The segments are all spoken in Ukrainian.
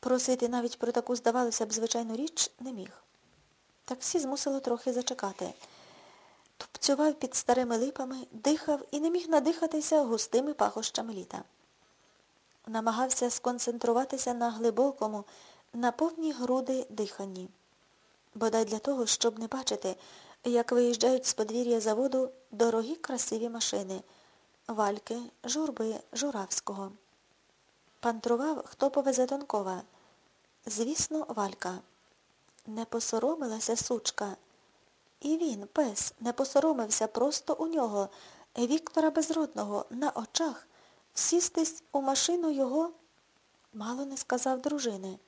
Просити навіть про таку, здавалося б, звичайну річ не міг. Таксі змусило трохи зачекати. Тупцював під старими липами, дихав і не міг надихатися густими пахощами літа. Намагався сконцентруватися на глибокому, на повні груди диханні. Бодай для того, щоб не бачити, як виїжджають з подвір'я заводу дорогі красиві машини Вальки, журби, Журавського. Пантрував, хто повезе Тонкова. Звісно, Валька. Не посоромилася сучка. І він, пес, не посоромився просто у нього, Віктора Безродного, на очах, сістись у машину його, мало не сказав дружини.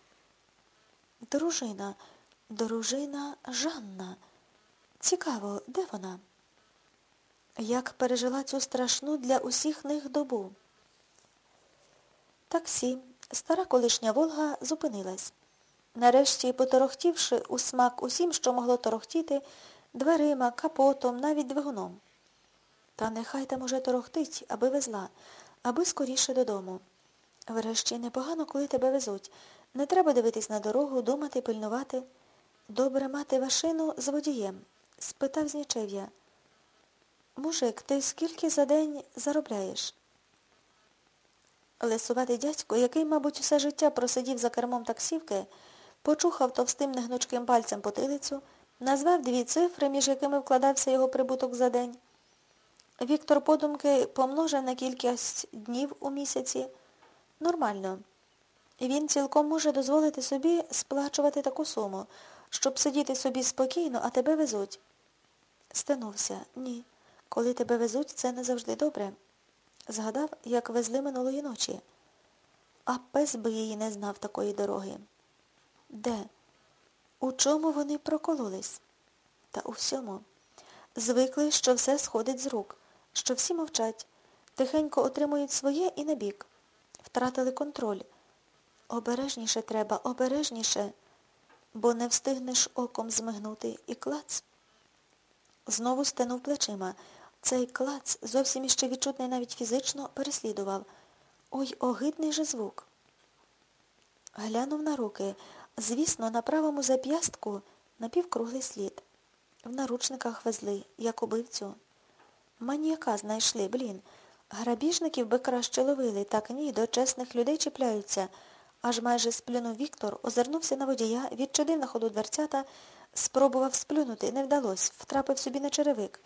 Дружина, дружина Жанна. Цікаво, де вона? Як пережила цю страшну для усіх них добу? Таксі, стара колишня Волга, зупинилась. Нарешті, поторохтівши у смак усім, що могло торохтіти, дверима, капотом, навіть двигуном. Та нехай там уже торохтить, аби везла, аби скоріше додому. Врешті непогано, коли тебе везуть. Не треба дивитись на дорогу, думати, пильнувати. Добре мати вашину з водієм, спитав Знічев'я. Мужик, ти скільки за день заробляєш? Лисуватий дядько, який, мабуть, усе життя просидів за кермом таксівки, почухав товстим негнучким пальцем потилицю, назвав дві цифри, між якими вкладався його прибуток за день. Віктор подумки помножив на кількість днів у місяці. Нормально. Він цілком може дозволити собі сплачувати таку суму, щоб сидіти собі спокійно, а тебе везуть. Стенувся. Ні. Коли тебе везуть, це не завжди добре. Згадав, як везли минулої ночі. А пес би її не знав такої дороги. Де? У чому вони прокололись? Та у всьому. Звикли, що все сходить з рук, що всі мовчать, тихенько отримують своє і набік. Втратили контроль. Обережніше треба, обережніше, бо не встигнеш оком змигнути і клац. Знову стенув плечима. Цей клац, зовсім іще відчутний навіть фізично, переслідував. Ой, огидний же звук. Глянув на руки. Звісно, на правому зап'ястку напівкруглий слід. В наручниках везли, як убивцю. Маніяка знайшли, блін. Грабіжників би краще ловили, так ні, до чесних людей чіпляються. Аж майже сплюнув Віктор, озирнувся на водія, відчудив на ходу дверцята, спробував сплюнути, не вдалося, втрапив собі на черевик.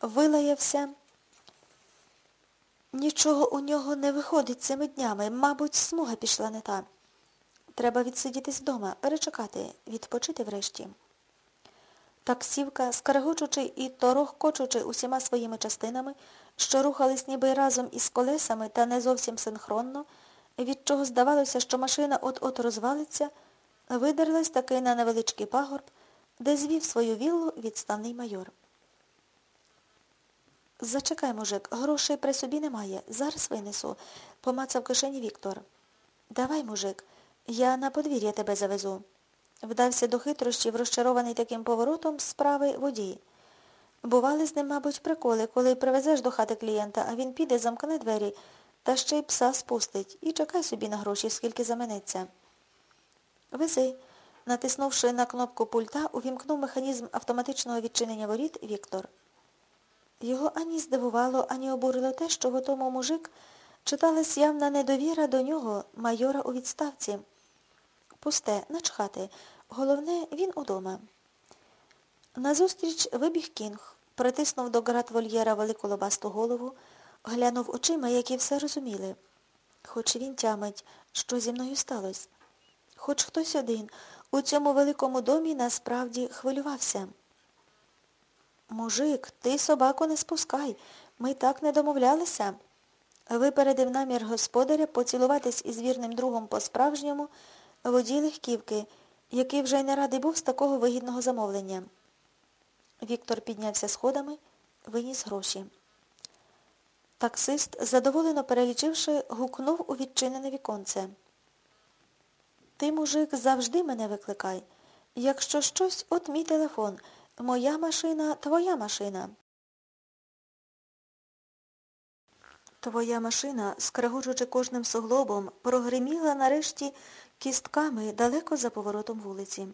Вилаявся. Нічого у нього не виходить цими днями. Мабуть, смуга пішла не та. Треба відсидітись вдома, перечекати, відпочити врешті. Таксівка, скаргочучи і торохкочучи усіма своїми частинами, що рухались ніби разом із колесами та не зовсім синхронно, від чого здавалося, що машина от-от розвалиться, видерлась таки на невеличкий пагорб, де звів свою віллу відставний майор. Зачекай, мужик, грошей при собі немає. Зараз винесу, помацав кишені Віктор. Давай, мужик, я на подвір'я тебе завезу. Вдався до хитрощів, розчарований таким поворотом справи водій. Бували з ним, мабуть, приколи, коли привезеш до хати клієнта, а він піде, замкне двері та ще й пса спустить і чекай собі на гроші, скільки заманеться. Вези. Натиснувши на кнопку пульта, увімкнув механізм автоматичного відчинення воріт Віктор. Його ані здивувало, ані обурило те, що в тому мужик читалась явна недовіра до нього, майора у відставці. Пусте, начхати. Головне, він удома. Назустріч вибіг кінг, притиснув до град вольєра велику лобасту голову, глянув очима, які все розуміли. Хоч він тямить, що зі мною сталося. Хоч хтось один у цьому великому домі насправді хвилювався. Мужик, ти собаку не спускай. Ми так не домовлялися. Випередив намір господаря поцілуватись із вірним другом по-справжньому водій легківки, який вже й не радий був з такого вигідного замовлення. Віктор піднявся сходами, виніс гроші. Таксист, задоволено перелічивши, гукнув у відчинене віконце. Ти, мужик, завжди мене викликай. Якщо щось, от мій телефон. Моя машина, твоя машина. Твоя машина, скрегочучи кожним суглобом, прогриміла нарешті кістками далеко за поворотом вулиці.